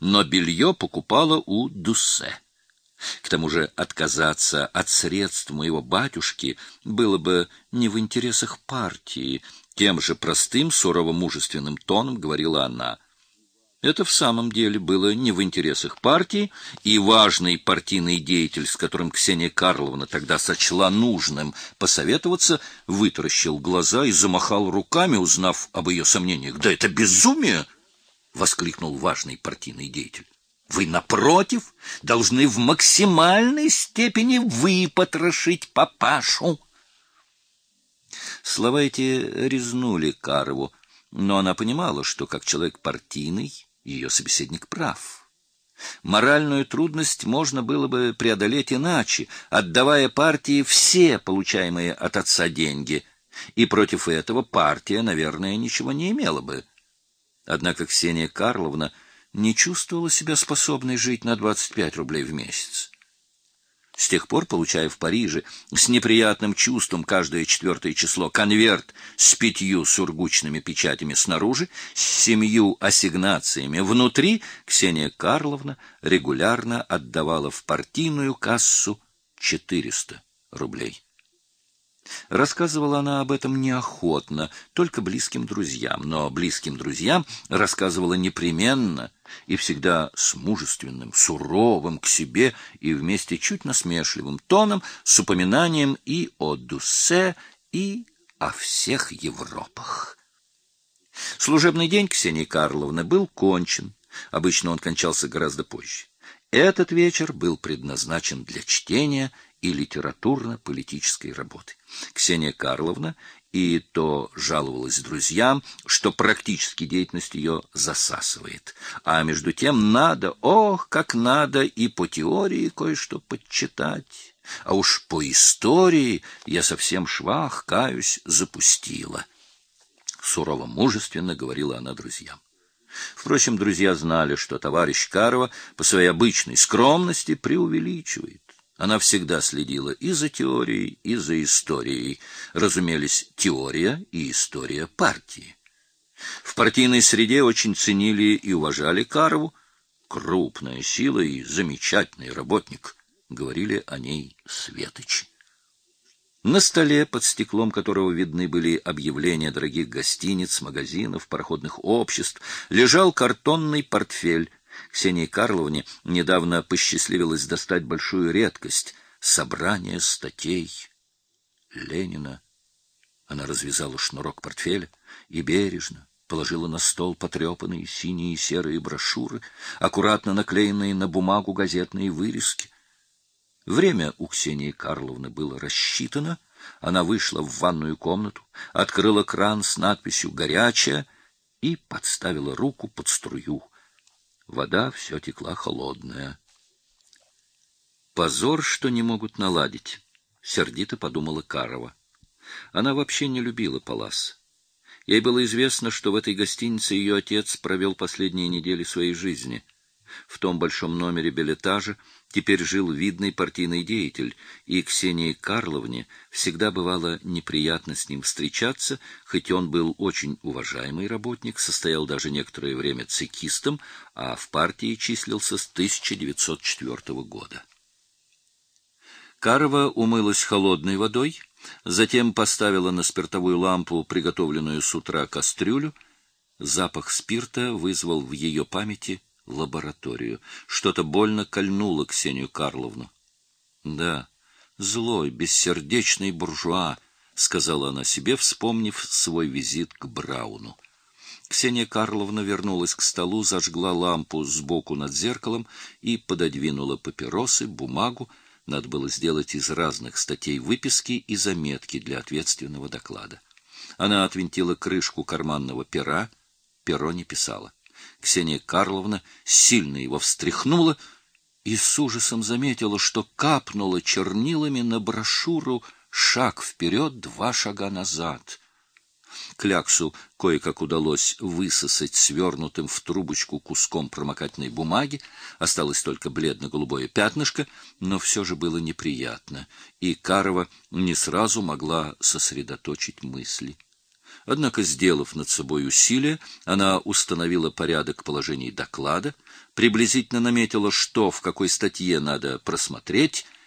но белье покупала у Дуссе. К тому же отказаться от средств моего батюшки было бы не в интересах партии, тем же простым, сурово-мужественным тоном говорила она. Это в самом деле было не в интересах партии, и важный партийный деятель, с которым Ксения Карловна тогда сочла нужным посоветоваться, вытаращил глаза и замахал руками, узнав об ее сомнениях. «Да это безумие!» — воскликнул важный партийный деятель. Вы, напротив, должны в максимальной степени выпотрошить папашу. Слова эти резнули Карову, но она понимала, что как человек партийный ее собеседник прав. Моральную трудность можно было бы преодолеть иначе, отдавая партии все получаемые от отца деньги, и против этого партия, наверное, ничего не имела бы. Однако Ксения Карловна не чувствовала себя способной жить на 25 рублей в месяц. С тех пор, получая в Париже с неприятным чувством каждое четвертое число конверт с пятью сургучными печатями снаружи, с семью ассигнациями внутри, Ксения Карловна регулярно отдавала в партийную кассу 400 рублей. Рассказывала она об этом неохотно, только близким друзьям, но близким друзьям рассказывала непременно и всегда с мужественным, суровым к себе и вместе чуть насмешливым тоном, с упоминанием и о Дуссе, и о всех Европах. Служебный день Ксении Карловны был кончен, обычно он кончался гораздо позже. Этот вечер был предназначен для чтения и литературно-политической работы. Ксения Карловна и то жаловалась друзьям, что практически деятельность ее засасывает. А между тем надо, ох, как надо и по теории кое-что подчитать. А уж по истории я совсем швах, каюсь, запустила. Сурово-мужественно говорила она друзьям. Впрочем, друзья знали, что товарищ Карова по своей обычной скромности преувеличивает. Она всегда следила и за теорией, и за историей. Разумелись теория и история партии. В партийной среде очень ценили и уважали Карову. Крупная сила и замечательный работник, говорили о ней светочи. На столе, под стеклом которого видны были объявления дорогих гостиниц, магазинов, пароходных обществ, лежал картонный портфель Ксении Карловне недавно посчастливилось достать большую редкость — собрание статей Ленина. Она развязала шнурок портфеля и бережно положила на стол потрепанные синие и серые брошюры, аккуратно наклеенные на бумагу газетные вырезки. Время у Ксении Карловны было рассчитано. Она вышла в ванную комнату, открыла кран с надписью «Горячая» и подставила руку под струю. Вода все текла холодная. Позор, что не могут наладить, сердито подумала Карова. Она вообще не любила Палас. Ей было известно, что в этой гостинице ее отец провел последние недели своей жизни. В том большом номере билетажа теперь жил видный партийный деятель, и Ксении Карловне всегда бывало неприятно с ним встречаться, хоть он был очень уважаемый работник, состоял даже некоторое время цекистом, а в партии числился с 1904 года. Карова умылась холодной водой, затем поставила на спиртовую лампу приготовленную с утра кастрюлю. Запах спирта вызвал в ее памяти лабораторию. Что-то больно кольнуло Ксению Карловну. Да, злой, бессердечный буржуа, сказала она себе, вспомнив свой визит к Брауну. Ксения Карловна вернулась к столу, зажгла лампу сбоку над зеркалом и пододвинула папиросы, бумагу. Надо было сделать из разных статей выписки и заметки для ответственного доклада. Она отвинтила крышку карманного пера, перо не писала. Ксения Карловна сильно его встряхнула и с ужасом заметила, что капнула чернилами на брошюру шаг вперед, два шага назад. Кляксу кое-как удалось высосать свернутым в трубочку куском промокательной бумаги, осталось только бледно-голубое пятнышко, но все же было неприятно, и Карова не сразу могла сосредоточить мысли. Однако, сделав над собой усилие, она установила порядок положений доклада, приблизительно наметила, что в какой статье надо просмотреть,